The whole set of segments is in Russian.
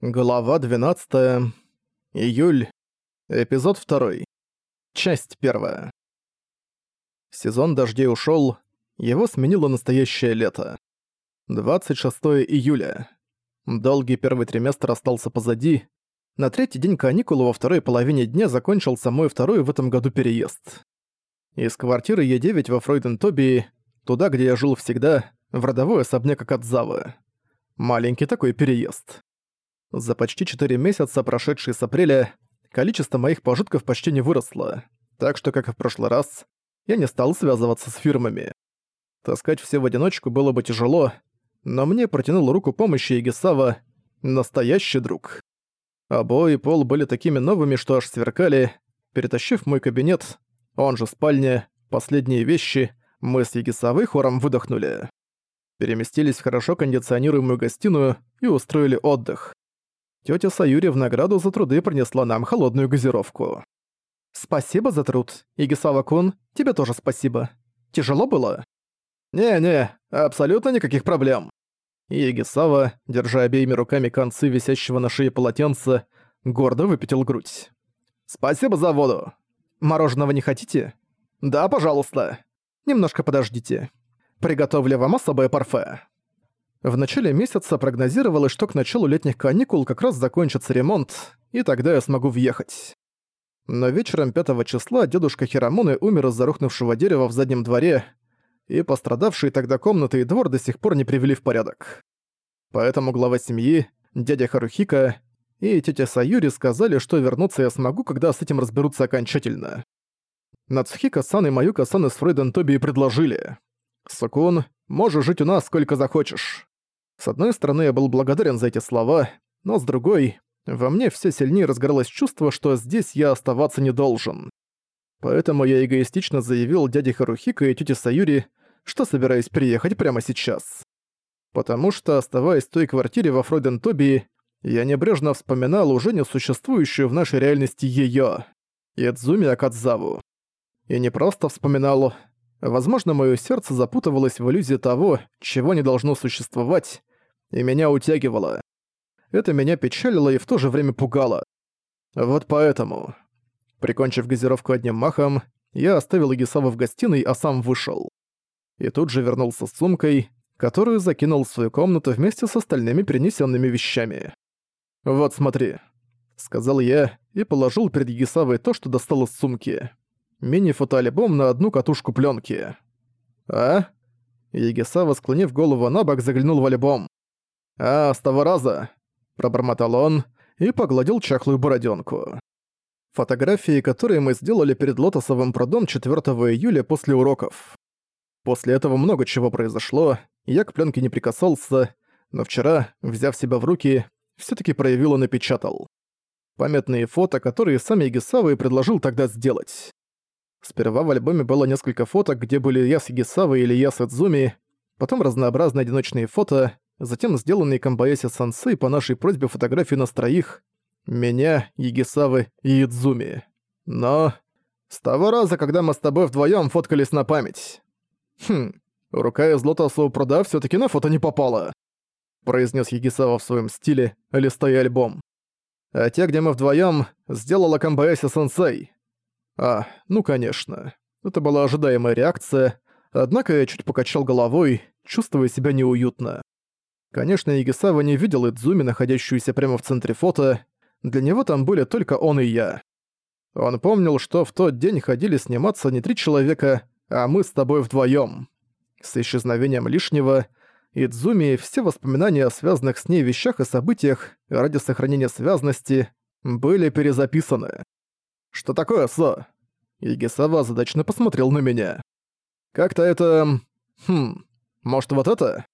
Глава 12. Июль. Эпизод 2. Часть 1. Сезон дождей ушёл, его сменило настоящее лето. 26 июля. Долгий первый триместр остался позади. На третий день каникул во второй половине дня закончился мой второй в этом году переезд. Из квартиры Е9 во Фройден-Тобии, туда, где я жил всегда, в родовой особняк Акадзавы. Маленький такой переезд. За почти 4 месяца, прошедшие с апреля, количество моих пожитков почти не выросло, так что, как и в прошлый раз, я не стал связываться с фирмами. Таскать все в одиночку было бы тяжело, но мне протянул руку помощи Игисава, настоящий друг. Обои и пол были такими новыми, что аж сверкали. Перетащив мой кабинет, он же спальня, последние вещи, мы с Егисавой хором выдохнули. Переместились в хорошо кондиционируемую гостиную и устроили отдых. Тётя Саюри в награду за труды принесла нам холодную газировку. «Спасибо за труд. Игисава-кун, тебе тоже спасибо. Тяжело было?» «Не-не, абсолютно никаких проблем». Игисава, держа обеими руками концы висящего на шее полотенца, гордо выпятил грудь. «Спасибо за воду. Мороженого не хотите?» «Да, пожалуйста. Немножко подождите. Приготовлю вам особое парфе». В начале месяца прогнозировалось, что к началу летних каникул как раз закончится ремонт, и тогда я смогу въехать. Но вечером 5 числа дедушка Хирамуны умер из-за рухнувшего дерева в заднем дворе, и пострадавшие тогда комнаты и двор до сих пор не привели в порядок. Поэтому глава семьи, дядя Харухика и тетя Саюри сказали, что вернуться я смогу, когда с этим разберутся окончательно. Нацухика-сан и Маюка-сан из Фрейден Тоби предложили. «Сукун, можешь жить у нас сколько захочешь». С одной стороны, я был благодарен за эти слова, но с другой, во мне все сильнее разгоралось чувство, что здесь я оставаться не должен. Поэтому я эгоистично заявил дяде Харухика и тете Саюри, что собираюсь приехать прямо сейчас. Потому что, оставаясь в той квартире во Фройден-Тобии, я небрежно вспоминал уже несуществующую в нашей реальности её, Ядзуми Акадзаву. И не просто вспоминал. Возможно, моё сердце запутывалось в иллюзии того, чего не должно существовать, и меня утягивало. Это меня печалило и в то же время пугало. Вот поэтому... Прикончив газировку одним махом, я оставил Игисава в гостиной, а сам вышел. И тут же вернулся с сумкой, которую закинул в свою комнату вместе с остальными перенесенными вещами. «Вот смотри», — сказал я и положил перед Игисавой то, что достал из сумки. Мини-фотоальбом на одну катушку пленки. «А?» Егисава, склонив голову на бок, заглянул в альбом. «А, с того раза!» – пробормотал он и погладил чахлую бороденку. Фотографии, которые мы сделали перед Лотосовым прудом 4 июля после уроков. После этого много чего произошло, я к пленке не прикасался, но вчера, взяв себя в руки, все таки проявил и напечатал. Памятные фото, которые сам Егисава и предложил тогда сделать. Сперва в альбоме было несколько фоток, где были я с Егисавой или я с Эдзуми, потом разнообразные одиночные фото, затем сделанные Камбаэси Сансей по нашей просьбе фотографии нас троих, меня, Егисавы и Идзуми. Но... С того раза, когда мы с тобой вдвоем фоткались на память. Хм, рука из лотосового пруда все таки на фото не попала. Произнес Егисава в своем стиле, листая альбом. А те, где мы вдвоем, сделала Камбаэси Сенсей. А, ну конечно. Это была ожидаемая реакция, однако я чуть покачал головой, чувствуя себя неуютно. Конечно, Егисава не видел Идзуми, находящуюся прямо в центре фото. Для него там были только он и я. Он помнил, что в тот день ходили сниматься не три человека, а мы с тобой вдвоем. С исчезновением лишнего, Идзуми все воспоминания о связанных с ней вещах и событиях ради сохранения связности были перезаписаны. «Что такое, Со?» Игисава задачно посмотрел на меня. «Как-то это... Хм... Может, вот это?»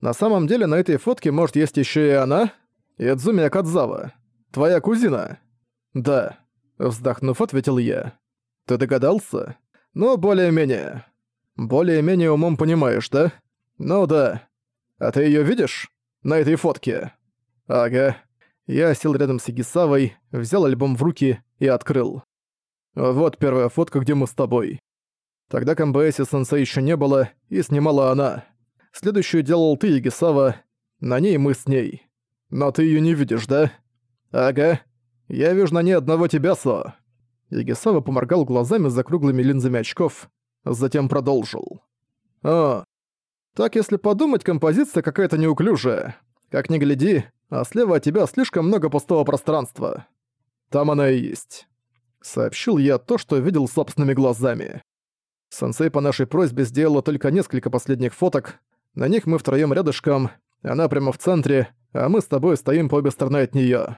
На самом деле на этой фотке может есть еще и она, Идзуми Акадзава, твоя кузина. Да, вздохнув, ответил я. Ты догадался? Ну, более-менее. Более-менее умом понимаешь, да? Ну да. А ты ее видишь? На этой фотке? Ага. Я сел рядом с Игисавой, взял альбом в руки и открыл. Вот первая фотка, где мы с тобой. Тогда Камбэси Сенсей еще не было, и снимала она. Следующую делал ты, Егисава. На ней мы с ней. Но ты её не видишь, да? Ага. Я вижу на ней одного тебя, Со. Ягисава поморгал глазами за круглыми линзами очков, затем продолжил. О, так если подумать, композиция какая-то неуклюжая. Как ни гляди, а слева от тебя слишком много пустого пространства. Там она и есть. Сообщил я то, что видел собственными глазами. Сенсей по нашей просьбе сделала только несколько последних фоток. На них мы втроём рядышком, она прямо в центре, а мы с тобой стоим по обе стороны от неё.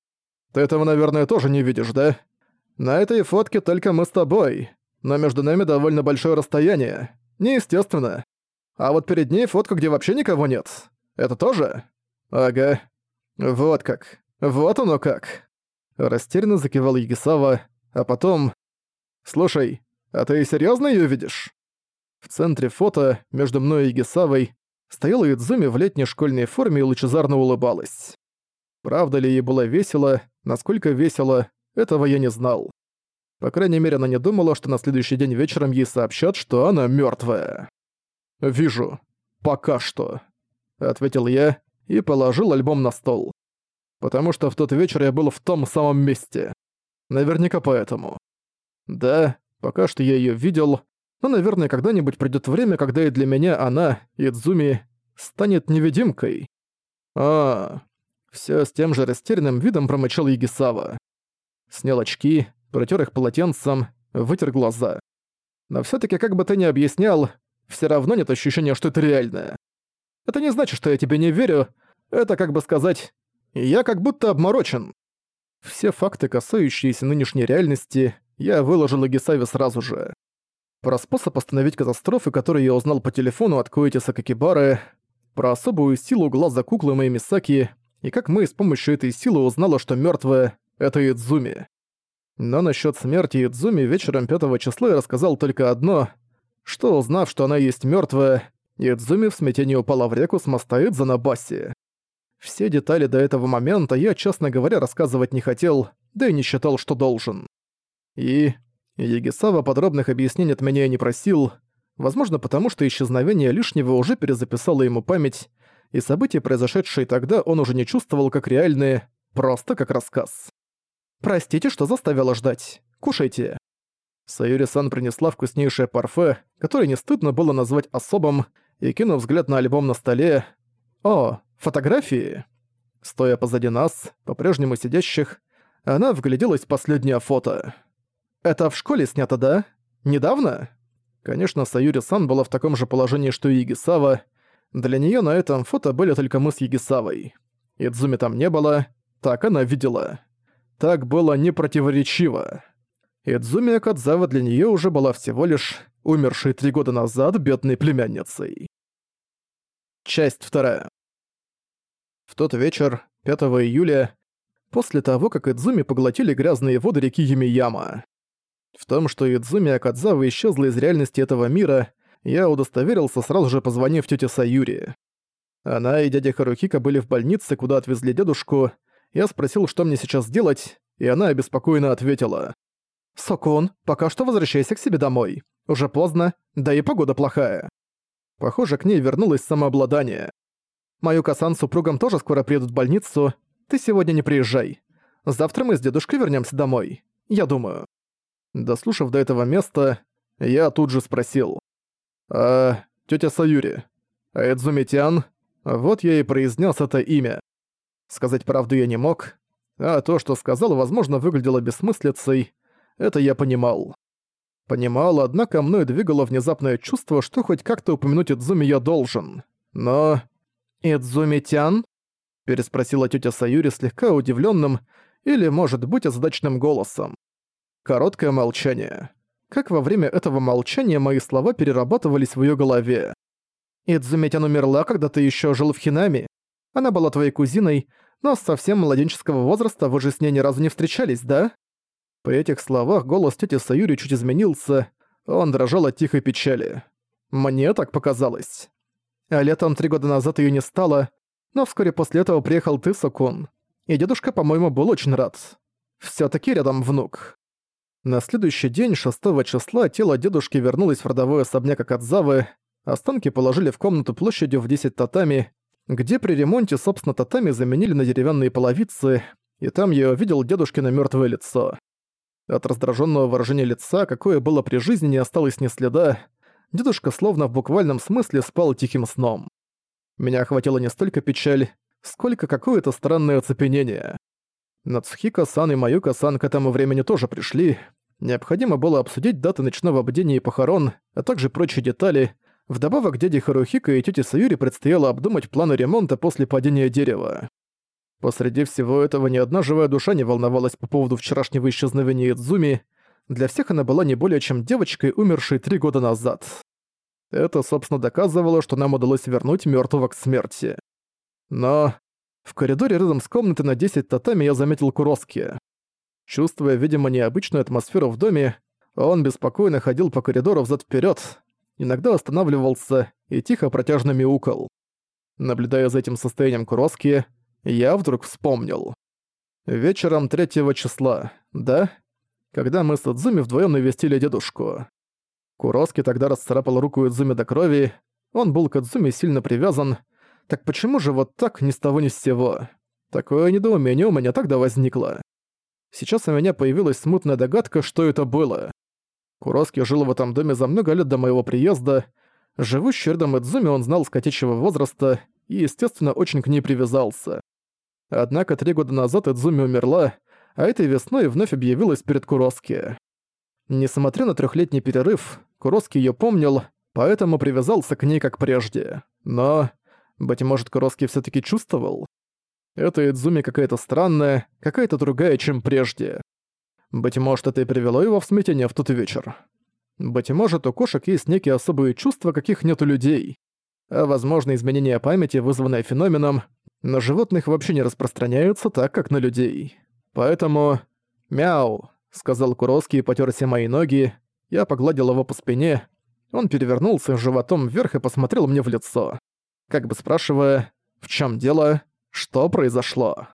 Ты этого, наверное, тоже не видишь, да? На этой фотке только мы с тобой, но между нами довольно большое расстояние. Неестественно. А вот перед ней фотка, где вообще никого нет. Это тоже? Ага. Вот как. Вот оно как. Растерянно закивал Егисава, а потом... «Слушай, а ты серьёзно её видишь?» В центре фото, между мной и Гисавой, стояла Идзуми в летней школьной форме и лучезарно улыбалась. Правда ли ей было весело, насколько весело, этого я не знал. По крайней мере, она не думала, что на следующий день вечером ей сообщат, что она мёртвая. «Вижу. Пока что», — ответил я и положил альбом на стол. Потому что в тот вечер я был в том самом месте. Наверняка поэтому. Да, пока что я её видел, но, наверное, когда-нибудь придёт время, когда и для меня она, Идзуми, станет невидимкой. А, всё с тем же растерянным видом промычал Егисава. Снял очки, протер их полотенцем, вытер глаза. Но всё-таки, как бы ты ни объяснял, всё равно нет ощущения, что это реальное. Это не значит, что я тебе не верю. Это, как бы сказать, я как будто обморочен. Все факты, касающиеся нынешней реальности, я выложил Эгисаве сразу же. Про способ остановить катастрофы, который я узнал по телефону от Коэти Сакакибары, про особую силу глаза куклы моей Мисаки, и как мы с помощью этой силы узнала, что мертвая — это Идзуми. Но насчет смерти Идзуми вечером 5 числа я рассказал только одно, что узнав, что она есть мертвая, Идзуми в смятении упала в реку с моста Идза. Все детали до этого момента я, честно говоря, рассказывать не хотел, да и не считал, что должен. И... Егисава подробных объяснений от меня не просил, возможно потому, что исчезновение лишнего уже перезаписало ему память, и события, произошедшие тогда, он уже не чувствовал как реальные, просто как рассказ. «Простите, что заставила ждать. Кушайте». Саюри-сан принесла вкуснейшее парфе, которое не стыдно было назвать особым, и, кинув взгляд на альбом на столе, «О, фотографии!» Стоя позади нас, по-прежнему сидящих, она вгляделась в последнее фото. «Это в школе снято, да? Недавно?» Конечно, Саюри-сан была в таком же положении, что и Егисава. Для неё на этом фото были только мы с Егисавой. Идзуми там не было, так она видела. Так было непротиворечиво. Идзуми Акадзава для неё уже была всего лишь умершей три года назад бедной племянницей. Часть вторая. В тот вечер, 5 июля, после того, как Идзуми поглотили грязные воды реки Юмияма. В том, что Идзуми Акадзава исчезла из реальности этого мира, я удостоверился, сразу же позвонив тете Саюри. Она и дядя Харухика были в больнице, куда отвезли дедушку. Я спросил, что мне сейчас делать, и она обеспокоенно ответила. «Сокун, пока что возвращайся к себе домой. Уже поздно, да и погода плохая». Похоже, к ней вернулось самообладание. «Мою Касан с супругом тоже скоро приедут в больницу. Ты сегодня не приезжай. Завтра мы с дедушкой вернемся домой. Я думаю». Дослушав до этого места, я тут же спросил. «А, тётя Саюри, Эдзумитян?» Вот я и произнес это имя. Сказать правду я не мог, а то, что сказал, возможно, выглядело бессмыслицей, это я понимал. Понимал, однако мной двигало внезапное чувство, что хоть как-то упомянуть Эдзуми я должен. Но... «Эдзумитян?» — переспросила тётя Саюри слегка удивлённым или, может быть, озадаченным голосом. Короткое молчание. Как во время этого молчания мои слова перерабатывались в её голове. «Идзумитян умерла, когда ты ещё жил в Хинами. Она была твоей кузиной, но с совсем младенческого возраста вы же с ней ни разу не встречались, да?» При этих словах голос тети Саюри чуть изменился, он дрожал от тихой печали. Мне так показалось. А летом три года назад её не стало, но вскоре после этого приехал ты, Сокун. И дедушка, по-моему, был очень рад. Всё-таки рядом внук. На следующий день, 6 числа, тело дедушки вернулось в родовой особняк Акадзавы, останки положили в комнату площадью в 10 татами, где при ремонте, собственно, татами заменили на деревянные половицы, и там я увидел дедушкино мёртвое лицо. От раздраженного выражения лица, какое было при жизни, не осталось ни следа. Дедушка словно в буквальном смысле спал тихим сном. Меня охватила не столько печаль, сколько какое-то странное оцепенение. Нацухика-сан и Маюка-сан к этому времени тоже пришли. Необходимо было обсудить даты ночного бдения и похорон, а также прочие детали. Вдобавок дяде Харухика и тете Саюри предстояло обдумать планы ремонта после падения дерева. Посреди всего этого ни одна живая душа не волновалась по поводу вчерашнего исчезновения Идзуми. Для всех она была не более чем девочкой, умершей три года назад. Это, собственно, доказывало, что нам удалось вернуть мертвого к смерти. Но в коридоре рядом с комнатой на 10 татами я заметил Куроски. Чувствуя, видимо, необычную атмосферу в доме, он беспокойно ходил по коридору взад вперед, иногда останавливался и тихо протяжно мяукал. Наблюдая за этим состоянием Куроски, я вдруг вспомнил. Вечером третьего числа, да? Когда мы с Идзуми вдвоем навестили дедушку. Куроски тогда расцарапал руку Идзуми до крови, он был к Идзуми сильно привязан. Так почему же вот так ни с того ни с сего? Такое недоумение у меня тогда возникло. Сейчас у меня появилась смутная догадка, что это было. Куроски жил в этом доме за много лет до моего приезда. Живущий рядом Идзуми он знал с котичьего возраста и, естественно, очень к ней привязался. Однако три года назад Идзуми умерла, а этой весной вновь объявилась перед Куроски. Несмотря на трехлетний перерыв, Куроски ее помнил, поэтому привязался к ней как прежде. Но, быть может, Куроски все таки чувствовал? Эта Идзуми какая-то странная, какая-то другая, чем прежде. Быть может, это и привело его в смятение в тот вечер. Быть может, у кошек есть некие особые чувства, каких нет у людей. А возможно, изменение памяти, вызванное феноменом, на животных вообще не распространяются так, как на людей. Поэтому... «Мяу», — сказал Куроски и потёрся мои ноги. Я погладил его по спине. Он перевернулся животом вверх и посмотрел мне в лицо. Как бы спрашивая, в чем дело, что произошло.